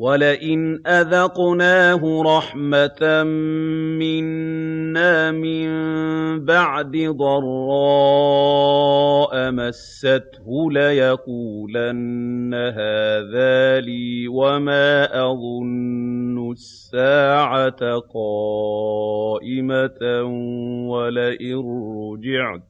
وَلَئِنْ أَذَقْنَاهُ رَحْمَةً مِّنَّا مِن بَعْدِ ضَرَّاءَ مَسَّتْهُ لَيَقُولَنَّ هَٰذَا لِي وَمَا أَظُنُّ السَّاعَةَ قَائِمَةً وَلَئِن رُّجِعْتُ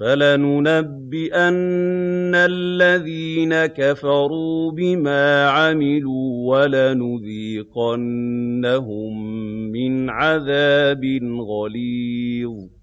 فَلَنُنَبِّئَنَّ الَّذِينَ كَفَرُوا بِمَا عَمِلُوا وَلَنُذِيقَنَّهُم مِّنْ عَذَابٍ غَلِيظٍ